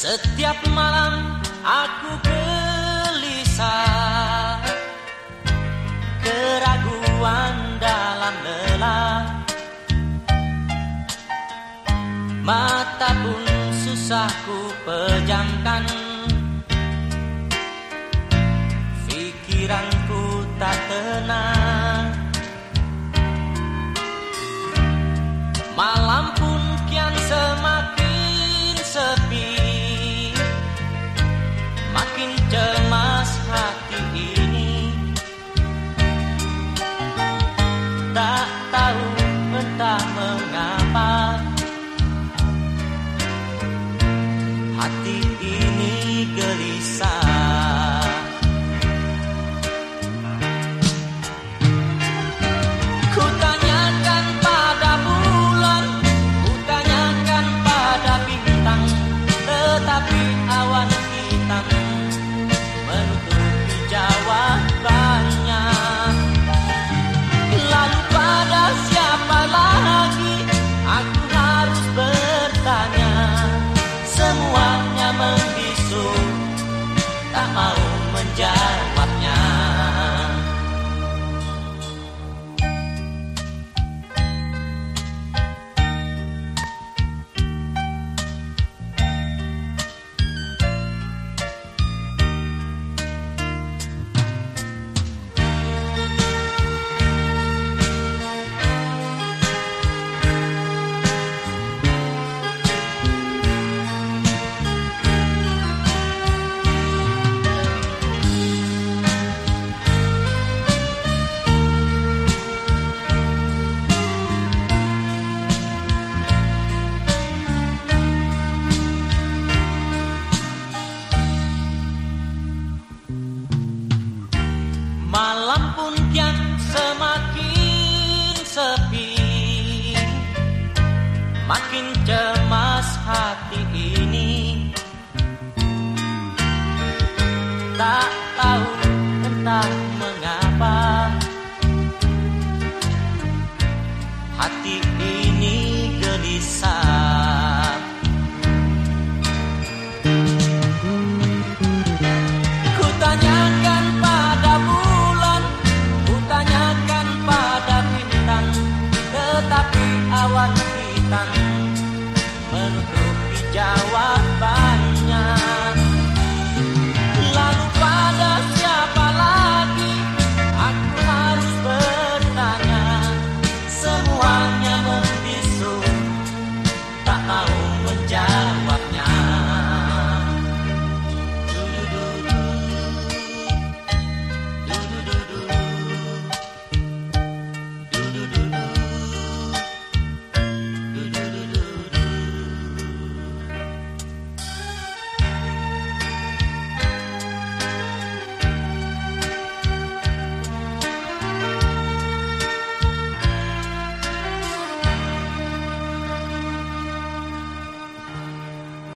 Setiap malam aku gelisah. Keraguan dalam lelah. Mata pun susah ku pejamkan. Pikiranku tak tenang Tak tahu entah mengapa. Hati ini gelisah. Ku tanyakan pada bulan Ku tanyakan pada bintang Tetapi awan hitam membisu Tak mau menjawabnya Makin jauh